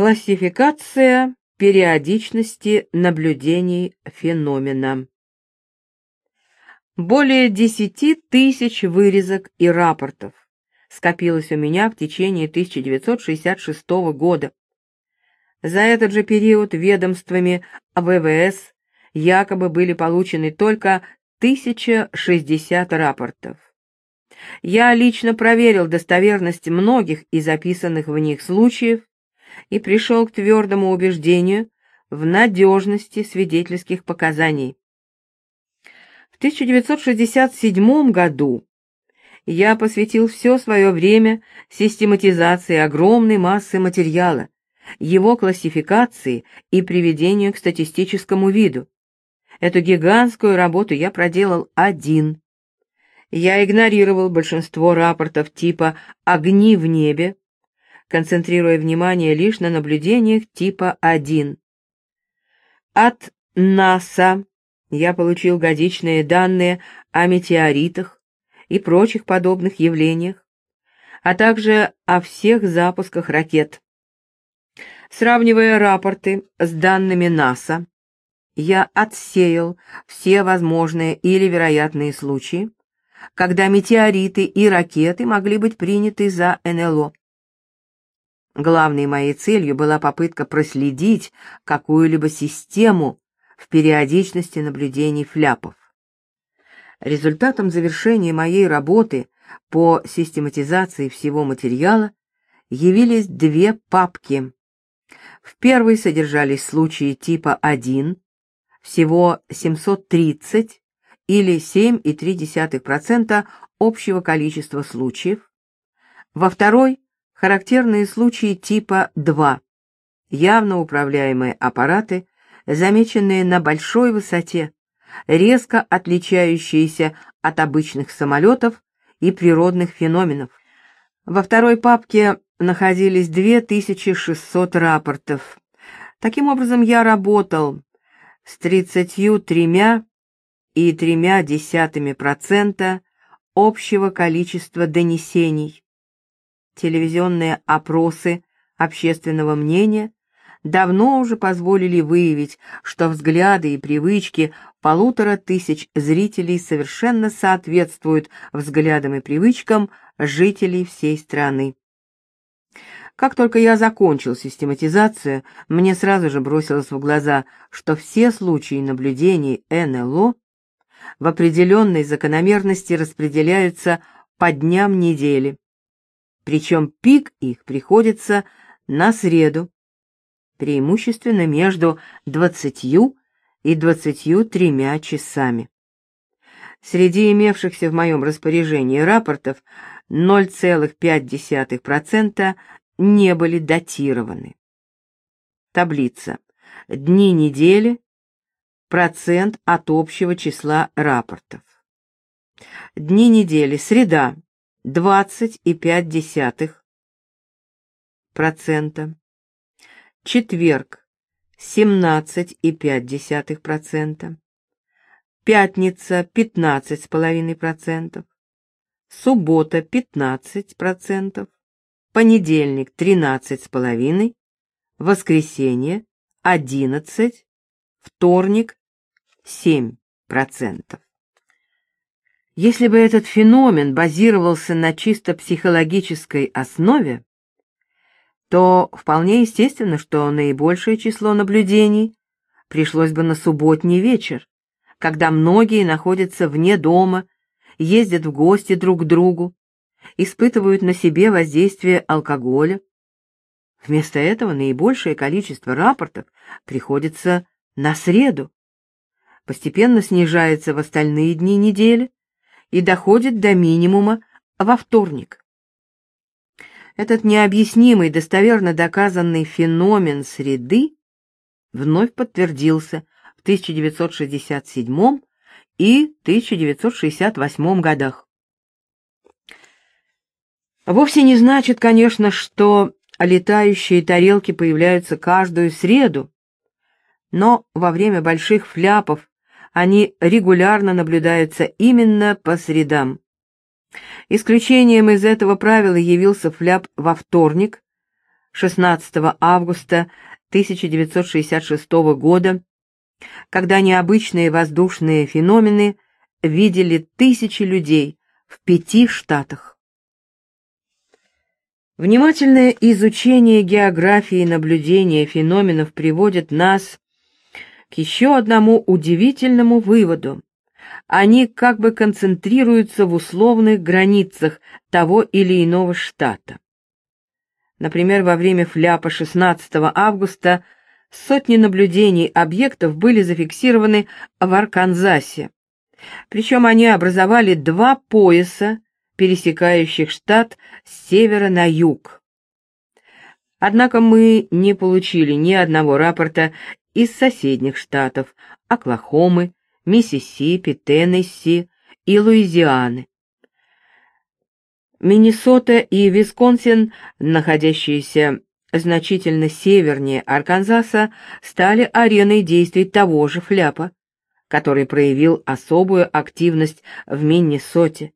Классификация периодичности наблюдений феномена. Более десяти тысяч вырезок и рапортов скопилось у меня в течение 1966 года. За этот же период ведомствами ВВС якобы были получены только 1060 рапортов. Я лично проверил достоверность многих из записанных в них случаев и пришел к твердому убеждению в надежности свидетельских показаний. В 1967 году я посвятил все свое время систематизации огромной массы материала, его классификации и приведению к статистическому виду. Эту гигантскую работу я проделал один. Я игнорировал большинство рапортов типа «огни в небе», концентрируя внимание лишь на наблюдениях типа 1. От НАСА я получил годичные данные о метеоритах и прочих подобных явлениях, а также о всех запусках ракет. Сравнивая рапорты с данными НАСА, я отсеял все возможные или вероятные случаи, когда метеориты и ракеты могли быть приняты за НЛО. Главной моей целью была попытка проследить какую-либо систему в периодичности наблюдений фляпов. Результатом завершения моей работы по систематизации всего материала явились две папки. В первой содержались случаи типа 1, всего 730 или 7,3% общего количества случаев. Во второй Характерные случаи типа 2. Явно управляемые аппараты, замеченные на большой высоте, резко отличающиеся от обычных самолетов и природных феноменов. Во второй папке находились 2600 рапортов. Таким образом, я работал с 33 и 3% общего количества донесений телевизионные опросы общественного мнения давно уже позволили выявить, что взгляды и привычки полутора тысяч зрителей совершенно соответствуют взглядам и привычкам жителей всей страны. Как только я закончил систематизацию, мне сразу же бросилось в глаза, что все случаи наблюдений НЛО в определенной закономерности распределяются по дням недели причем пик их приходится на среду, преимущественно между 20 и 23 часами. Среди имевшихся в моем распоряжении рапортов 0,5% не были датированы. Таблица. Дни недели. Процент от общего числа рапортов. Дни недели. Среда двадцать и пять десятых процента. Четверг семнадцать и пять десятых процента. Пятница пятнадцать с половиной процентов. Суббота пятнадцать процентов. Понедельник тринадцать с половиной. Воскресенье одиннадцать. Вторник семь процентов. Если бы этот феномен базировался на чисто психологической основе, то вполне естественно, что наибольшее число наблюдений пришлось бы на субботний вечер, когда многие находятся вне дома, ездят в гости друг к другу, испытывают на себе воздействие алкоголя. Вместо этого наибольшее количество рапортов приходится на среду, постепенно снижается в остальные дни недели, и доходит до минимума во вторник. Этот необъяснимый, достоверно доказанный феномен среды вновь подтвердился в 1967 и 1968 годах. Вовсе не значит, конечно, что летающие тарелки появляются каждую среду, но во время больших фляпов они регулярно наблюдаются именно по средам. Исключением из этого правила явился фляп во вторник, 16 августа 1966 года, когда необычные воздушные феномены видели тысячи людей в пяти штатах. Внимательное изучение географии наблюдения феноменов приводит нас к еще одному удивительному выводу. Они как бы концентрируются в условных границах того или иного штата. Например, во время фляпа 16 августа сотни наблюдений объектов были зафиксированы в Арканзасе. Причем они образовали два пояса, пересекающих штат с севера на юг. Однако мы не получили ни одного рапорта из соседних штатов Оклахомы, Миссисипи, Теннесси и Луизианы. Миннесота и Висконсин, находящиеся значительно севернее Арканзаса, стали ареной действий того же фляпа, который проявил особую активность в Миннесоте.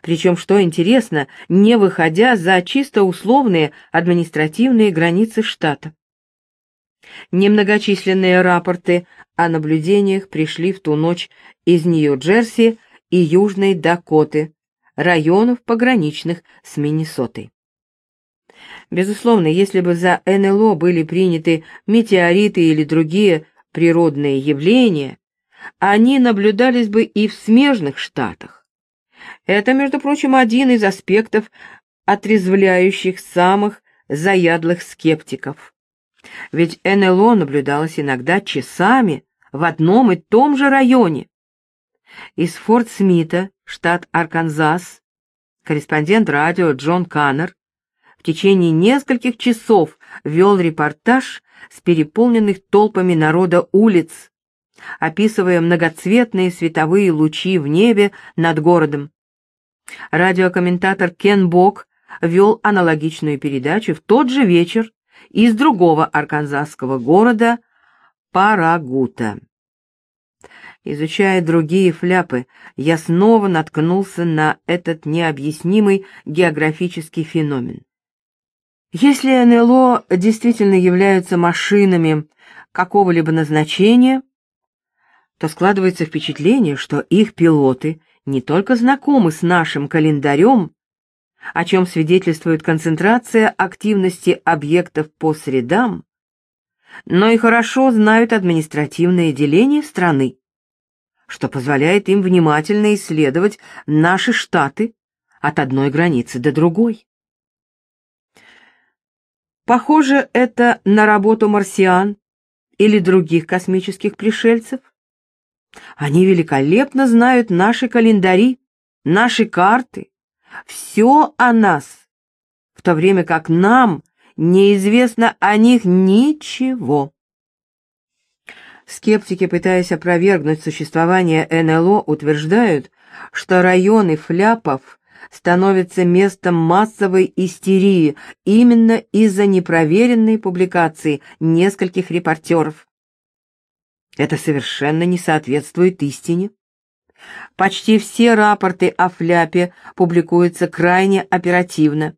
Причем, что интересно, не выходя за чисто условные административные границы штата. Немногочисленные рапорты о наблюдениях пришли в ту ночь из Нью-Джерси и Южной Дакоты, районов пограничных с Миннесотой. Безусловно, если бы за НЛО были приняты метеориты или другие природные явления, они наблюдались бы и в смежных штатах. Это, между прочим, один из аспектов, отрезвляющих самых заядлых скептиков. Ведь НЛО наблюдалось иногда часами в одном и том же районе. Из Форт Смита, штат Арканзас, корреспондент радио Джон Каннер в течение нескольких часов вел репортаж с переполненных толпами народа улиц, описывая многоцветные световые лучи в небе над городом. Радиокомментатор Кен Бок вел аналогичную передачу в тот же вечер из другого арканзасского города Парагута. Изучая другие фляпы, я снова наткнулся на этот необъяснимый географический феномен. Если НЛО действительно являются машинами какого-либо назначения, то складывается впечатление, что их пилоты не только знакомы с нашим календарем, о чем свидетельствует концентрация активности объектов по средам, но и хорошо знают административное деление страны, что позволяет им внимательно исследовать наши штаты от одной границы до другой. Похоже это на работу марсиан или других космических пришельцев. Они великолепно знают наши календари, наши карты, все о нас, в то время как нам неизвестно о них ничего. Скептики, пытаясь опровергнуть существование НЛО, утверждают, что районы фляпов становятся местом массовой истерии именно из-за непроверенной публикации нескольких репортеров. Это совершенно не соответствует истине. Почти все рапорты о фляпе публикуются крайне оперативно.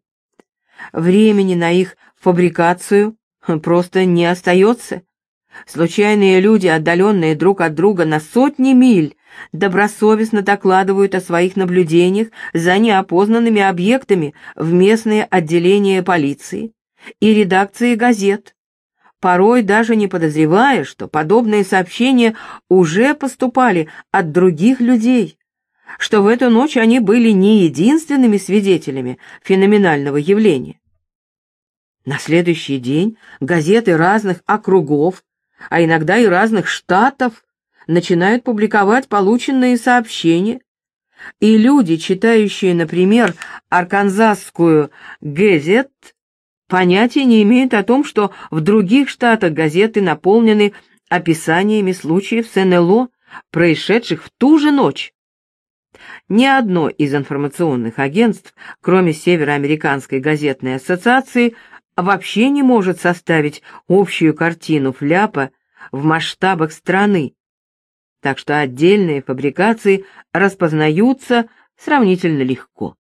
Времени на их фабрикацию просто не остается. Случайные люди, отдаленные друг от друга на сотни миль, добросовестно докладывают о своих наблюдениях за неопознанными объектами в местные отделения полиции и редакции газет порой даже не подозревая, что подобные сообщения уже поступали от других людей, что в эту ночь они были не единственными свидетелями феноменального явления. На следующий день газеты разных округов, а иногда и разных штатов начинают публиковать полученные сообщения, и люди, читающие, например, арканзасскую «Газет», понятия не имеют о том, что в других штатах газеты наполнены описаниями случаев с НЛО, происшедших в ту же ночь. Ни одно из информационных агентств, кроме Североамериканской газетной ассоциации, вообще не может составить общую картину фляпа в масштабах страны, так что отдельные фабрикации распознаются сравнительно легко.